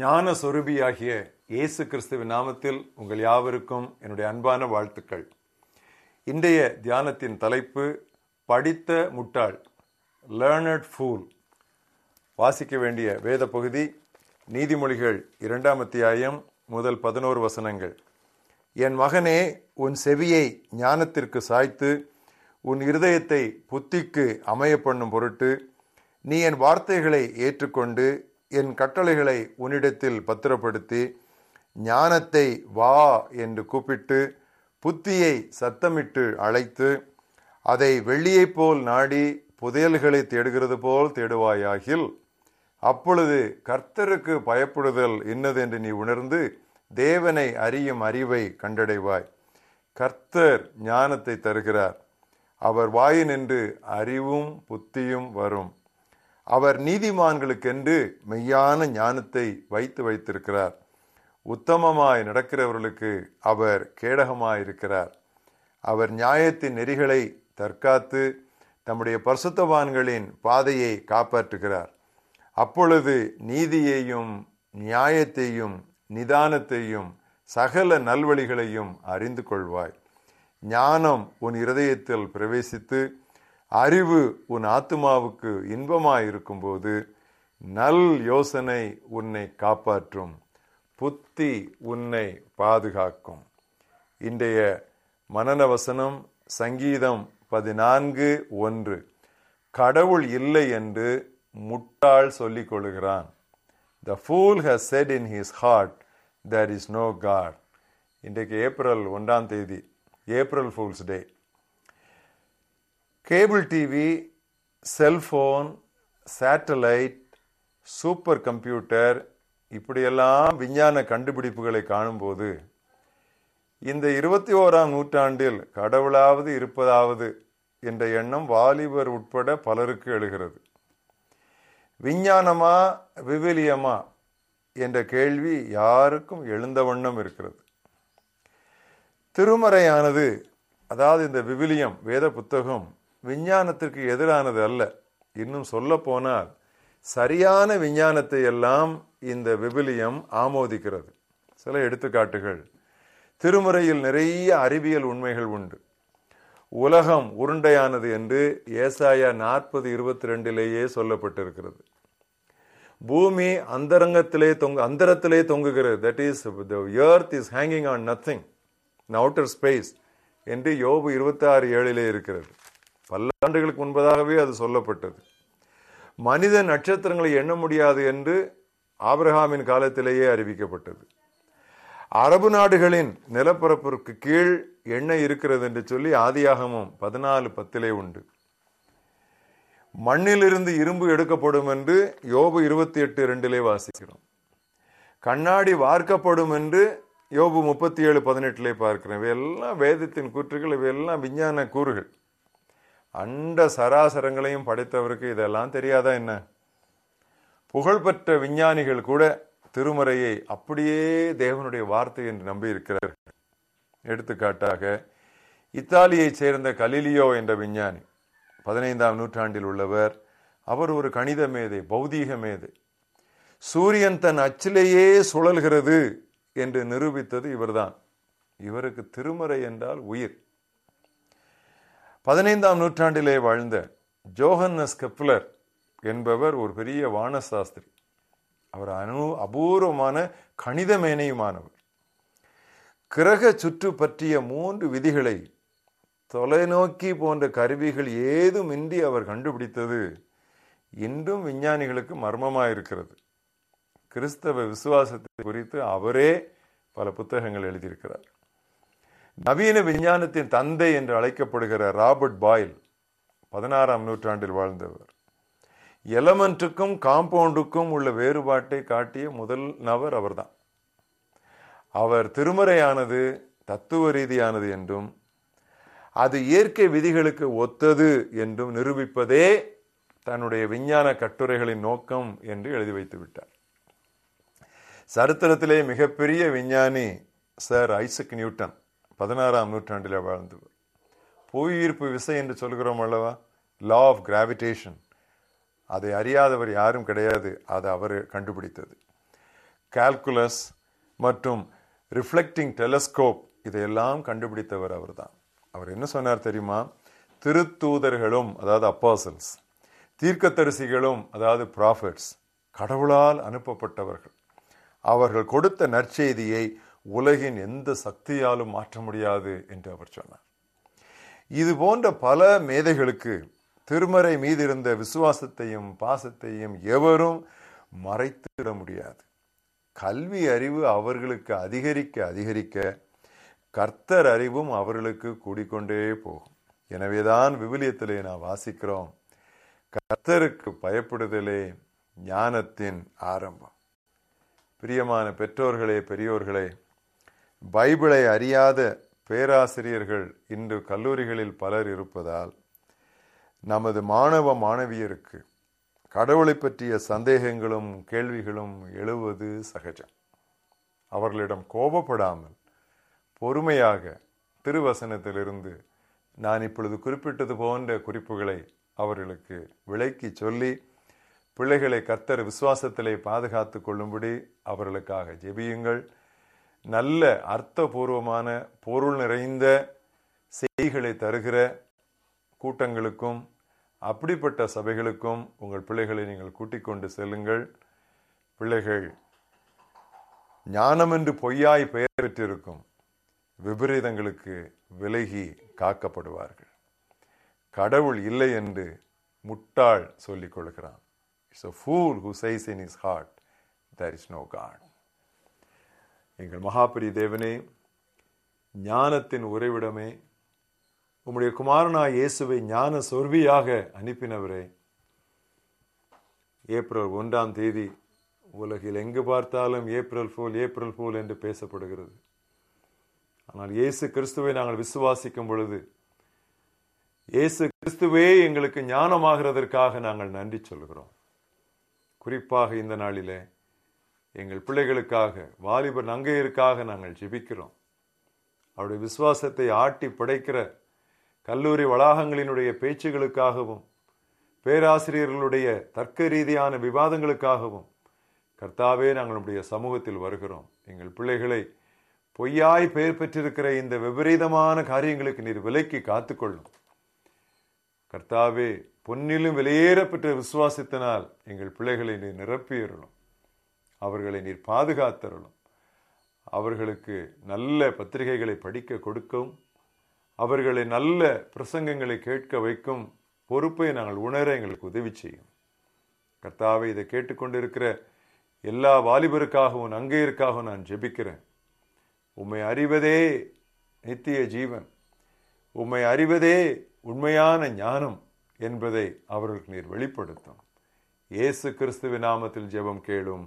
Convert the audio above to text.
ஞான சொருபியாகிய இயேசு கிறிஸ்துவின் நாமத்தில் உங்கள் யாவருக்கும் என்னுடைய அன்பான வாழ்த்துக்கள். இன்றைய தியானத்தின் தலைப்பு படித்த முட்டாள் லேர்னட் ஃபூல் வாசிக்க வேண்டிய வேத பகுதி நீதிமொழிகள் இரண்டாம் அத்தியாயம் முதல் பதினோரு வசனங்கள். என் மகனே உன் செவியை ஞானத்திற்கு சாய்த்து உன் இருதயத்தை புத்திக்கு அமைய பண்ணும் பொருட்டு நீ என் வார்த்தைகளை ஏற்றுக்கொண்டு என் கட்டளைகளை உன்னிடத்தில் பத்திரப்படுத்தி ஞானத்தை வா என்று கூப்பிட்டு புத்தியை சத்தமிட்டு அழைத்து அதை வெள்ளியைப் போல் நாடி புதையல்களை தேடுகிறது போல் தேடுவாயாகில் அப்பொழுது கர்த்தருக்கு பயப்படுதல் இன்னது என்று நீ உணர்ந்து தேவனை அறியும் அறிவை கண்டடைவாய். கர்த்தர் ஞானத்தை தருகிறார். அவர் வாயினின்று அறிவும் புத்தியும் வரும். அவர் நீதிமான்களுக்கென்று மெய்யான ஞானத்தை வைத்து வைத்திருக்கிறார். உத்தமமாய் நடக்கிறவர்களுக்கு அவர் கேடகமாயிருக்கிறார். அவர் நியாயத்தின் நெறிகளை தற்காத்து தம்முடைய பரிசுத்தவான்களின் பாதையை காப்பாற்றுகிறார். அப்பொழுது நீதியையும் நியாயத்தையும் நிதானத்தையும் சகல நல்வழிகளையும் அறிந்து கொள்வாய். ஞானம் உன் இருதயத்தில் பிரவேசித்து அறிவு உன் ஆத்மாவுக்கு இன்பமாயிருக்கும் போது நல் யோசனை உன்னை காப்பாற்றும் புத்தி உன்னை பாதுகாக்கும். இன்றைய மனநவசனம் சங்கீதம் பதினான்கு ஒன்று. கடவுள் இல்லை என்று முட்டாள் சொல்லிக் கொள்கிறான் the fool has said in his heart there is no God இன்றைக்கு ஏப்ரல் ஒன்றாம் தேதி April fools day cable TV cellphone satellite super computer இப்படியெல்லாம் விஞ்ஞான கண்டுபிடிப்புகளை காணும்போது இந்த இருபத்தி ஓராம் நூற்றாண்டில் கடவுளாவது இருப்பதாவது என்ற எண்ணம் வாலிபர் உட்பட பலருக்கு எழுகிறது. விஞ்ஞானமா விவிலியமா என்ற கேள்வி யாருக்கும் எழுந்த வண்ணம் இருக்கிறது. திருமறையானது அதாவது இந்த விவிலியம் வேத புத்தகம் விஞ்ஞானத்திற்கு எதிரானது அல்ல. இன்னும் சொல்ல போனால் சரியான விஞ்ஞானத்தை எல்லாம் இந்த விபிலியம் ஆமோதிக்கிறது. சில எடுத்துக்காட்டுகள். திருமுறையில் நிறைய அறிவியல் உண்மைகள் உண்டு. உலகம் உருண்டையானது என்று ஏசாயா நாற்பது இருபத்தி ரெண்டிலேயே சொல்லப்பட்டிருக்கிறது. பூமி அந்தரங்கத்திலே தொங்கு அந்தரத்திலே தொங்குகிறது. That is the earth is hanging on nothing outer space என்று யோபு இருபத்தி ஆறு ஏழிலே இருக்கிறது. பல்லாண்டுகளுக்கு முன்பதாகவே அது சொல்லப்பட்டது. மனித நட்சத்திரங்களை எண்ண முடியாது என்று ஆபிரஹாமின் காலத்திலேயே அறிவிக்கப்பட்டது. அரபு நாடுகளின் நிலப்பரப்பிற்கு கீழ் எண்ணெய் இருக்கிறது என்று சொல்லி ஆதியாகமும் பதினாலு பத்திலே உண்டு. மண்ணிலிருந்து இரும்பு எடுக்கப்படும் என்று யோபு இருபத்தி எட்டு ரெண்டிலே வாசிக்கிறோம். கண்ணாடி வார்க்கப்படும் என்று யோபு முப்பத்தி ஏழு பதினெட்டிலே பார்க்கிறோம். இவையெல்லாம் வேதத்தின் கூற்றுகள் இவையெல்லாம் விஞ்ஞான கூறுகள். அண்ட சராசரங்களையும் படைத்தவருக்கு இதெல்லாம் தெரியாதா என்ன? புகழ்பெற்ற விஞ்ஞானிகள் கூட திருமறையை அப்படியே தேவனுடைய வார்த்தை என்று நம்பி எடுத்துக்காட்டாக இத்தாலியைச் சேர்ந்த கலிலியோ என்ற விஞ்ஞானி பதினைந்தாம் நூற்றாண்டில் உள்ளவர் அவர் ஒரு கணித மேதை பௌதீக மேதை. சூரியன் தன் அச்சிலேயே சுழல்கிறது என்று நிரூபித்தது இவர்தான். இவருக்கு திருமறை என்றால் உயிர். பதினைந்தாம் நூற்றாண்டிலே வாழ்ந்த ஜோஹன்னஸ் கெப்லர் என்பவர் ஒரு பெரிய வானசாஸ்திரி. அவர் அணு அபூர்வமான கணித மேனையுமானவர். கிரக சுற்று பற்றிய மூன்று விதிகளை தொலைநோக்கி போன்ற கருவிகள் ஏதுமின்றி அவர் கண்டுபிடித்தது இன்றும் விஞ்ஞானிகளுக்கு மர்மமாயிருக்கிறது. கிறிஸ்தவ விசுவாசத்தை குறித்து அவரே பல புத்தகங்கள் எழுதியிருக்கிறார். நவீன விஞ்ஞானத்தின் தந்தை என்று அழைக்கப்படுகிற ராபர்ட் பாயில் பதினாறாம் நூற்றாண்டில் வாழ்ந்தவர். எலமெண்ட்டுக்கும் காம்பவுண்டுக்கும் உள்ள வேறுபாட்டை காட்டிய முதல் நபர் அவர்தான். அவர் திருமறையானது தத்துவ ரீதியானது என்றும் அது இயற்கை விதிகளுக்கு ஒத்தது என்றும் நிரூபிப்பதே தன்னுடைய விஞ்ஞான கட்டுரைகளின் நோக்கம் என்று எழுதி வைத்து விட்டார். சரித்திரத்திலே மிகப்பெரிய விஞ்ஞானி சர் ஐசக் நியூட்டன் பதினாறாம் நூற்றாண்டில் வாழ்ந்தவர் புவியீர்ப்பு விசை என்று சொல்கிறோம் அல்லவா? லா ஆஃப் கிராவிடேஷன் அதை அறியாதவர் யாரும் கிடையாது. அது அவர் கண்டுபிடித்தது. கால்குலஸ் மற்றும் ரிஃப்ளெக்டிங் டெலஸ்கோப் இதையெல்லாம் கண்டுபிடித்தவர் அவர்தான். அவர் என்ன சொன்னார் தெரியுமா? திருத்தூதர்களும் அதாவது அப்பாசல்ஸ் தீர்க்கத்தரிசிகளும் அதாவது ப்ராஃபிட்ஸ் கடவுளால் அனுப்பப்பட்டவர்கள். அவர்கள் கொடுத்த நற்செய்தியை உலகின் எந்த சக்தியாலும் மாற்ற முடியாது என்று அவர் சொன்னார். இது போன்ற பல மேதைகளுக்கு திருமறை மீது இருந்த விசுவாசத்தையும் பாசத்தையும் எவரும் மறைத்துவிட முடியாது. கல்வி அறிவு அவர்களுக்கு அதிகரிக்க அதிகரிக்க கர்த்தர் அறிவும் அவர்களுக்கு கூடிக்கொண்டே போகும். எனவேதான் விவிலியத்திலே நான் வாசிக்கிறோம் கர்த்தருக்கு பயப்படுதலே ஞானத்தின் ஆரம்பம். பிரியமான பெற்றோர்களே பெரியோர்களே பைபிளை அறியாத பேராசிரியர்கள் இன்று கல்லூரிகளில் பலர் இருப்பதால் நமது மாணவ மாணவியருக்கு கடவுளை பற்றிய சந்தேகங்களும் கேள்விகளும் எழுவது சகஜம். அவர்களிடம் கோபப்படாமல் பொறுமையாக திருவசனத்திலிருந்து நான் இப்பொழுது குறிப்பிட்டது போன்ற குறிப்புகளை அவர்களுக்கு விளக்கி சொல்லி பிள்ளைகளை கர்த்தர் விசுவாசத்திலே பாதுகாத்து கொள்ளும்படி அவர்களுக்காக ஜெபியுங்கள். நல்ல அர்த்தபூர்வமான பொருள் நிறைந்த செய்திகளை தருகிற கூட்டங்களுக்கும் அப்படிப்பட்ட சபைகளுக்கும் உங்கள் பிள்ளைகளை நீங்கள் கூட்டிக் கொண்டு செல்லுங்கள். பிள்ளைகள் ஞானம் என்று பொய்யாய் பெயர் பெற்றிருக்கும் விபரீதங்களுக்கு விலகி காக்கப்படுவார்கள். கடவுள் இல்லை என்று முட்டாள் சொல்லிக் கொள்கிறான். It's a fool who says in is heart there is no God எங்கள் மகாபரி தேவனே ஞானத்தின் உறைவிடமே உம்முடைய குமாரனா இயேசுவை ஞான சொர்வியாக அனுப்பினவரே. ஏப்ரல் ஒன்றாம் தேதி உலகில் எங்கு பார்த்தாலும் ஏப்ரல் ஃபூல் ஏப்ரல் ஃபூல் என்று பேசப்படுகிறது. ஆனால் இயேசு கிறிஸ்துவை நாங்கள் விசுவாசிக்கும் பொழுது இயேசு கிறிஸ்துவே எங்களுக்கு ஞானமாகிறதற்காக நாங்கள் நன்றி சொல்கிறோம். குறிப்பாக இந்த நாளிலே எங்கள் பிள்ளைகளுக்காக வாலிப நங்கையருக்காக நாங்கள் ஜெபிக்கிறோம். அவருடைய விசுவாசத்தை ஆட்டி படைக்கிற கல்லூரி வளாகங்களினுடைய பேச்சுகளுக்காகவும் பேராசிரியர்களுடைய தர்க்க ரீதியான விவாதங்களுக்காகவும் கர்த்தாவே நாங்களுடைய சமூகத்தில் வருகிறோம். எங்கள் பிள்ளைகளை பொய்யாய் பெயர் பெற்றிருக்கிற இந்த விபரீதமான காரியங்களுக்கு நீர் விலைக்கு காத்துக்கொள்ளும். கர்த்தாவே பொன்னிலும் வெளியேறப்பெற்ற விசுவாசத்தினால் எங்கள் பிள்ளைகளை நீர் நிரப்பியறணும். அவர்களை நீர் பாதுகாத்தருளும். அவர்களுக்கு நல்ல பத்திரிகைகளை படிக்க கொடுக்கும். அவர்களை நல்ல பிரசங்கங்களை கேட்க வைக்கும் பொறுப்பை நாங்கள் உணர எங்களுக்கு உதவி செய்யும். கர்த்தாவை இதை கேட்டுக்கொண்டிருக்கிற எல்லா வாலிபருக்காகவும் அங்கேயிருக்காகவும் நான் ஜெபிக்கிறேன். உம்மை அறிவதே நித்திய ஜீவன். உம்மை அறிவதே உண்மையான ஞானம் என்பதை அவர்களுக்கு நீர் வெளிப்படுத்தும். இயேசு கிறிஸ்துவின் நாமத்தில் ஜெபம் கேளும்.